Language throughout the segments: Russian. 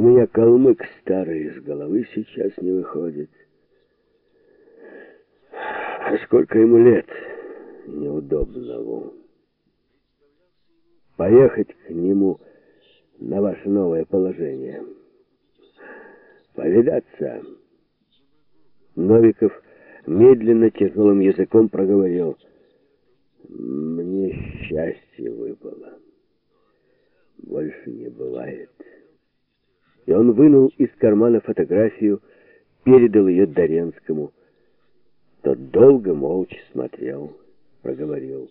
у меня калмык старый из головы сейчас не выходит. А сколько ему лет? Неудобного. Поехать к нему на ваше новое положение. Повидаться. Новиков медленно, тяжелым языком проговорил. Мне счастье выпало. Больше не бывает. И он вынул из кармана фотографию, передал ее Доренскому. Тот долго молча смотрел, проговорил.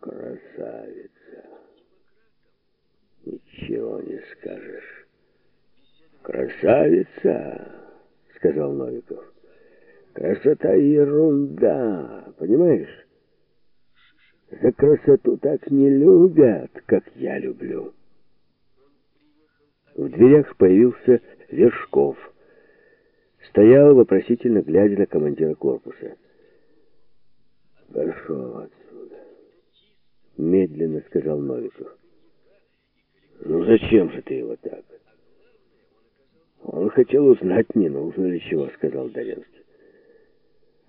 красавица. Ничего не скажешь. Красавица, сказал Новиков. Красота ерунда, понимаешь? За красоту так не любят, как я люблю. В дверях появился Вершков. Стоял, вопросительно глядя на командира корпуса. «Пошел отсюда», — медленно сказал Новиков. «Ну зачем же ты его так?» «Он хотел узнать, не нужно ли чего», — сказал Доренский.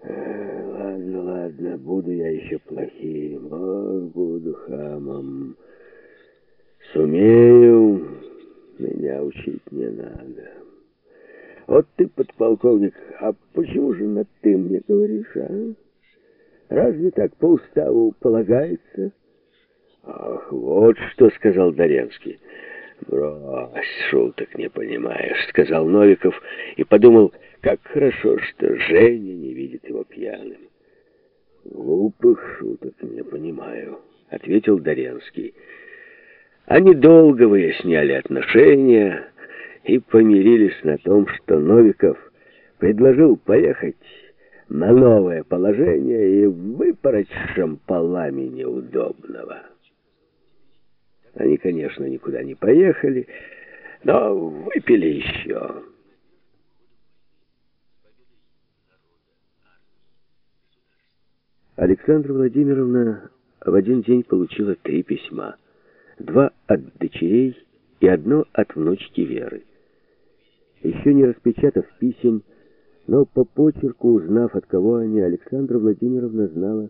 «Ладно, ладно, буду я еще плохим, ох, буду хамом. Сумею, учить не надо. Вот ты, подполковник, а почему же на «ты» мне говоришь, а? Разве так по уставу полагается?» «Ах, вот что», — сказал Доренский. «Брось, шуток не понимаешь», — сказал Новиков и подумал, как хорошо, что Женя не видит его пьяным. «Глупых шуток не понимаю», — ответил Доренский. Они долго выясняли отношения и помирились на том, что Новиков предложил поехать на новое положение и выпороть шампалами неудобного. Они, конечно, никуда не поехали, но выпили еще. Александра Владимировна в один день получила три письма. Два от дочерей и одно от внучки Веры. Еще не распечатав писем, но по почерку, узнав, от кого они, Александра Владимировна знала,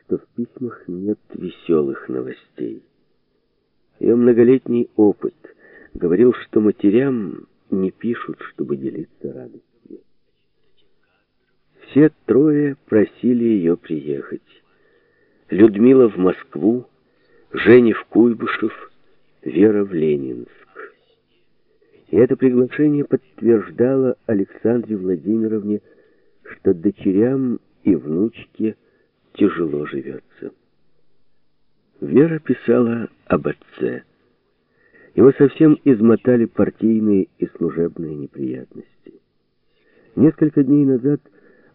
что в письмах нет веселых новостей. Ее многолетний опыт говорил, что матерям не пишут, чтобы делиться радостью. Все трое просили ее приехать. Людмила в Москву, Женя в Куйбышев, Вера в Ленинск. И это приглашение подтверждало Александре Владимировне, что дочерям и внучке тяжело живется. Вера писала об отце. Его совсем измотали партийные и служебные неприятности. Несколько дней назад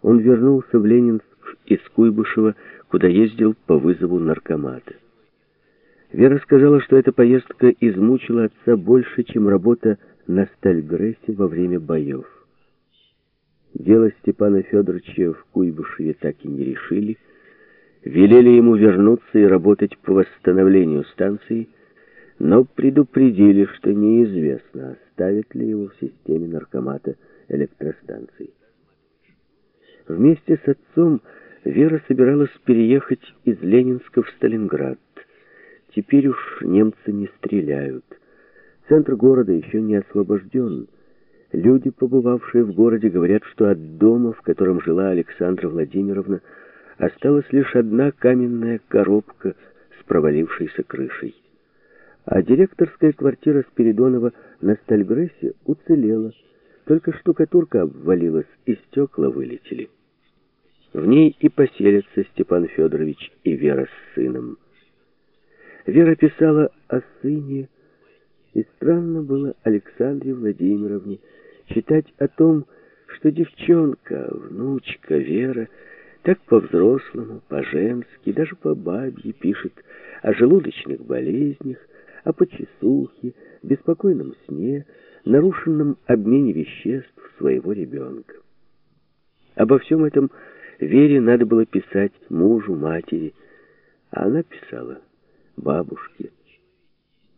он вернулся в Ленинск из Куйбышева, куда ездил по вызову наркомата. Вера сказала, что эта поездка измучила отца больше, чем работа на Стальгрессе во время боев. Дело Степана Федоровича в Куйбышеве так и не решили, велели ему вернуться и работать по восстановлению станции, но предупредили, что неизвестно, оставят ли его в системе наркомата электростанций. Вместе с отцом Вера собиралась переехать из Ленинска в Сталинград. Теперь уж немцы не стреляют. Центр города еще не освобожден. Люди, побывавшие в городе, говорят, что от дома, в котором жила Александра Владимировна, Осталась лишь одна каменная коробка с провалившейся крышей. А директорская квартира Спиридонова на Стальгрессе уцелела. Только штукатурка обвалилась, и стекла вылетели. В ней и поселятся Степан Федорович и Вера с сыном. Вера писала о сыне, и странно было Александре Владимировне читать о том, что девчонка, внучка Вера, так по-взрослому, по-женски, даже по-бабье пишет о желудочных болезнях, о почесухе, беспокойном сне, нарушенном обмене веществ своего ребенка. Обо всем этом Вере надо было писать мужу, матери, а она писала бабушке.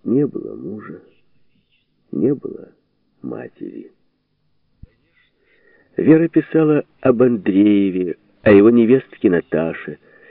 Не было мужа, не было матери. Вера писала об Андрееве, о его невестке Наташе,